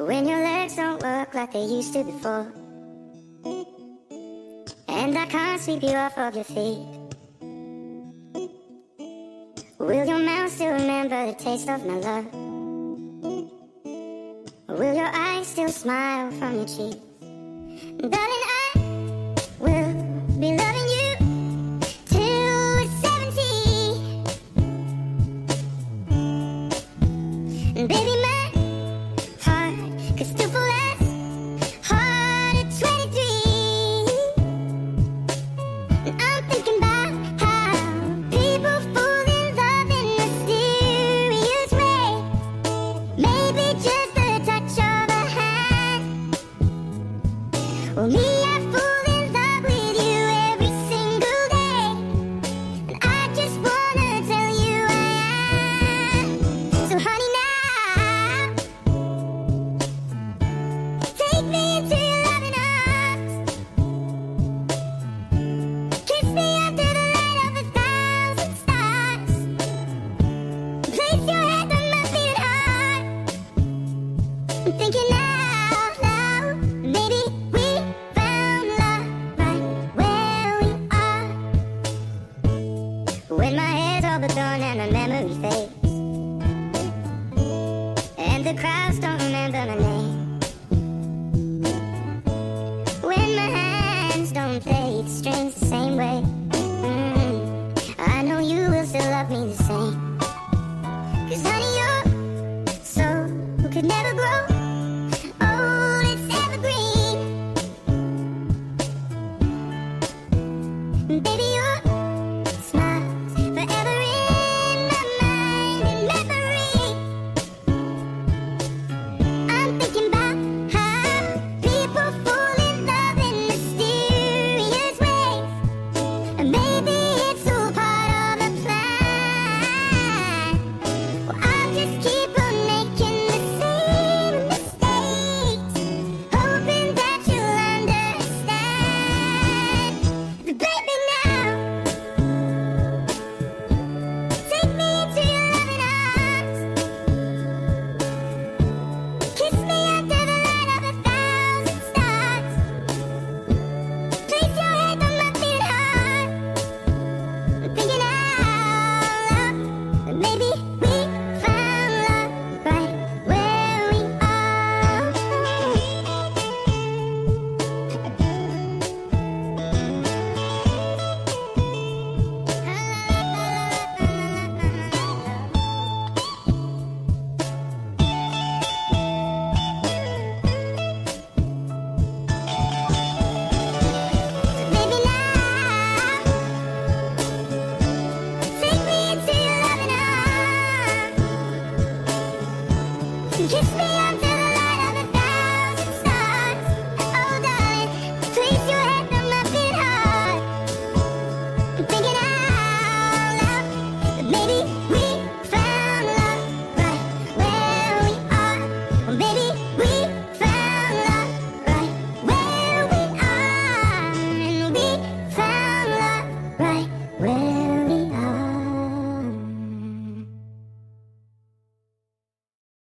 When your legs don't work like they used to before. And I can't sweep you off of your feet. Will your mouth still remember the taste of my love? Will your eyes still smile from your cheeks? Darling, I will be loving you till 70. Baby, Well, me, When my hair's all but gone and my memory fades. And the crowds don't remember my name. When my hands don't play each strings the same way. Mm -hmm. I know you will still love me the same. Cause honey, your soul could never grow. Old, it's evergreen. Baby, you're Right.